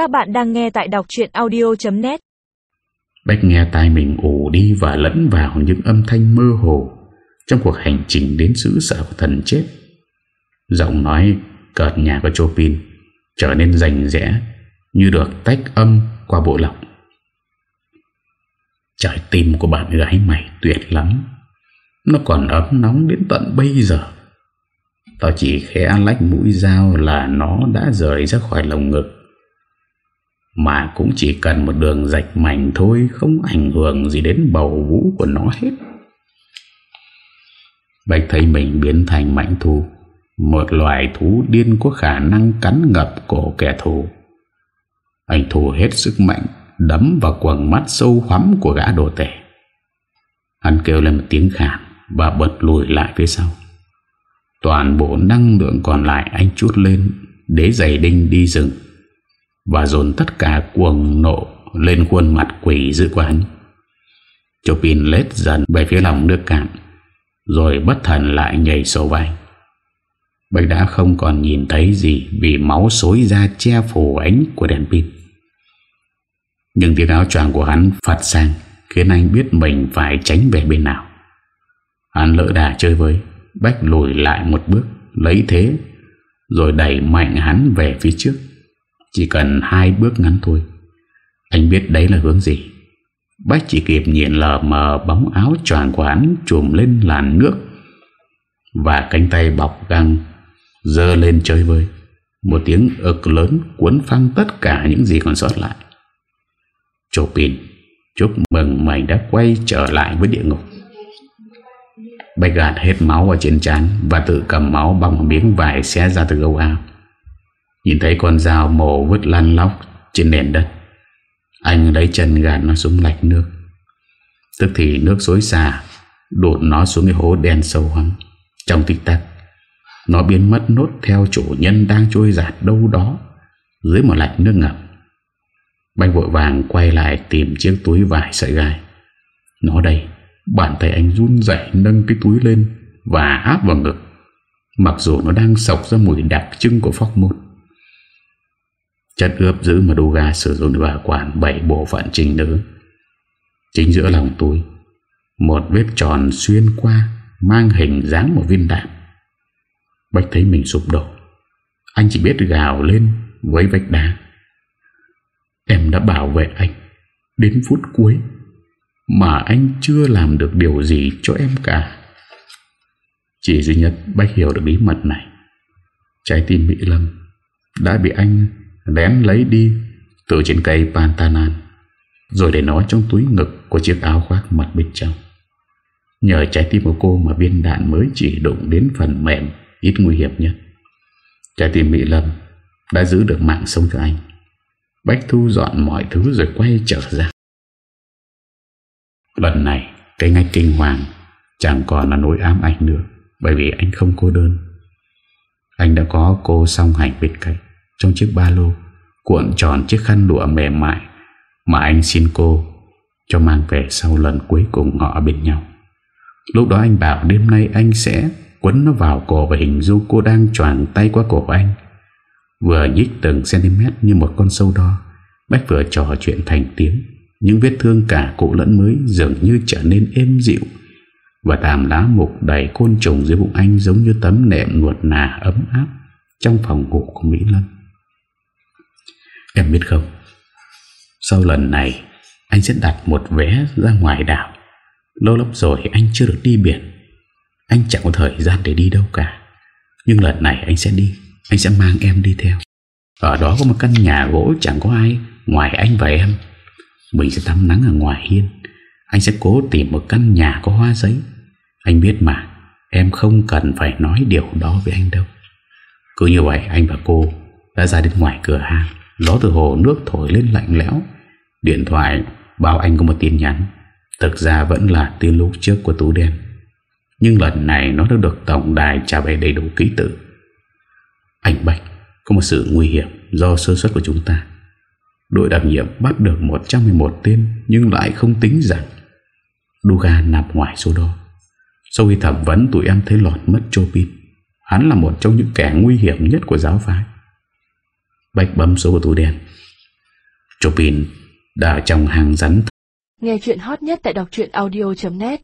Các bạn đang nghe tại đọc chuyện audio.net Bách nghe tai mình ủ đi và lẫn vào những âm thanh mơ hồ trong cuộc hành trình đến xứ sở của thần chết. Giọng nói cợt nhà của Chopin trở nên rành rẽ như được tách âm qua bộ lọc. Trái tim của bạn gái mày tuyệt lắm. Nó còn ấm nóng đến tận bây giờ. Tao chỉ khẽ lách mũi dao là nó đã rời ra khỏi lồng ngực. Mà cũng chỉ cần một đường rạch mảnh thôi, Không ảnh hưởng gì đến bầu vũ của nó hết. Bạch thấy mình biến thành mảnh thú, Một loài thú điên có khả năng cắn ngập cổ kẻ thù. Anh thù hết sức mạnh, Đấm vào quần mắt sâu hoắm của gã đồ tể. Hắn kêu lên một tiếng khảm Và bật lùi lại phía sau. Toàn bộ năng lượng còn lại anh chút lên Để giày đinh đi rừng và dồn tất cả cuồng nộ lên khuôn mặt quỷ dữ của hắn. Chopin lết dần về phía lòng nước cạn, rồi bất thần lại nhảy sâu vai. Bạch đã không còn nhìn thấy gì vì máu xối ra che phủ ánh của đèn pin. Nhưng tiếng áo choàng của hắn phạt sang khiến anh biết mình phải tránh về bên nào. Hắn lỡ đà chơi với, Bách lùi lại một bước, lấy thế, rồi đẩy mạnh hắn về phía trước. Chỉ cần hai bước ngắn thôi. Anh biết đấy là hướng gì. Bách chỉ kịp nhìn lờ mờ bóng áo tròn của hắn trùm lên làn nước Và cánh tay bọc găng Dơ lên chơi vơi Một tiếng ực lớn cuốn phăng tất cả những gì còn sót lại. Chopin Chúc mừng mày đã quay trở lại với địa ngục. Bách gạt hết máu ở trên trán Và tự cầm máu bằng miếng vải xé ra từ gấu áo. Nhìn thấy con dao mổ vứt lăn lóc trên nền đất. Anh lấy chân gạt nó xuống lạch nước. Tức thì nước xối xả Đột nó xuống cái hố đen sâu hoắm Trong tích tắc, Nó biến mất nốt theo chủ nhân đang trôi giạt đâu đó Dưới một lạch nước ngập. Bách vội vàng quay lại tìm chiếc túi vải sợi gai. Nó đây, Bàn tay anh run dậy nâng cái túi lên Và áp vào ngực. Mặc dù nó đang sọc ra mùi đặc trưng của phóc môn Chất ướp giữ maduga sử dụng để bảo quản 7 bộ phận trình nữ. Chính giữa lòng túi, một vết tròn xuyên qua mang hình dáng một viên đạn. Bách thấy mình sụp đổ. Anh chỉ biết gào lên với vách đá. Em đã bảo vệ anh đến phút cuối mà anh chưa làm được điều gì cho em cả. Chỉ duy nhất Bách hiểu được bí mật này. Trái tim Mỹ Lâm đã bị anh lén lấy đi từ trên cây pantanan rồi để nó trong túi ngực của chiếc áo khoác mặt bên trong. Nhờ trái tim của cô mà viên đạn mới chỉ đụng đến phần mềm ít nguy hiểm nhất. Trái tim Mỹ Lâm đã giữ được mạng sống cho anh. Bách thu dọn mọi thứ rồi quay trở ra. Lần này, cái ngay kinh hoàng chẳng còn là nỗi ám ảnh nữa bởi vì anh không cô đơn. Anh đã có cô song hành bên cạnh trong chiếc ba lô cuộn tròn chiếc khăn lụa mềm mại mà anh xin cô cho mang về sau lần cuối cùng họ ở bên nhau. Lúc đó anh bảo đêm nay anh sẽ quấn nó vào cổ và hình du cô đang choàng tay qua cổ anh. Vừa nhích từng cm như một con sâu đo, Bách vừa trò chuyện thành tiếng. Những vết thương cả cũ lẫn mới dường như trở nên êm dịu và tàm lá mục đầy côn trùng dưới bụng anh giống như tấm nệm nuột nà ấm áp trong phòng ngủ của Mỹ Lâm. Em biết không? Sau lần này, Anh sẽ đặt một vé ra ngoài đảo. Lâu lắm rồi anh chưa được đi biển. Anh chẳng có thời gian để đi đâu cả. Nhưng lần này anh sẽ đi. Anh sẽ mang em đi theo. Ở đó có một căn nhà gỗ chẳng có ai Ngoài anh và em. Mình sẽ tắm nắng ở ngoài hiên. Anh sẽ cố tìm một căn nhà có hoa giấy. Anh biết mà, Em không cần phải nói điều đó với anh đâu. Cứ như vậy, anh và cô Đã ra đến ngoài cửa hàng. Gió từ hồ nước thổi lên lạnh lẽo. Điện thoại báo anh có một tin nhắn. Thực ra vẫn là tin lúc trước của tú đen. Nhưng lần này nó đã được tổng đài trả về đầy đủ ký tự. Anh Bạch, Có một sự nguy hiểm do sơ suất của chúng ta. Đội đặc nhiệm bắt được 111 tên Nhưng lại không tính rằng Duga nằm ngoài số đó Sau khi thẩm vấn tụi em thấy lọt mất Chopin. Hắn là một trong những kẻ nguy hiểm nhất của giáo phái. Bách bấm số của túi đen Chopin, đã trong hàng rắn Nghe chuyện hot nhất tại đọc audio.net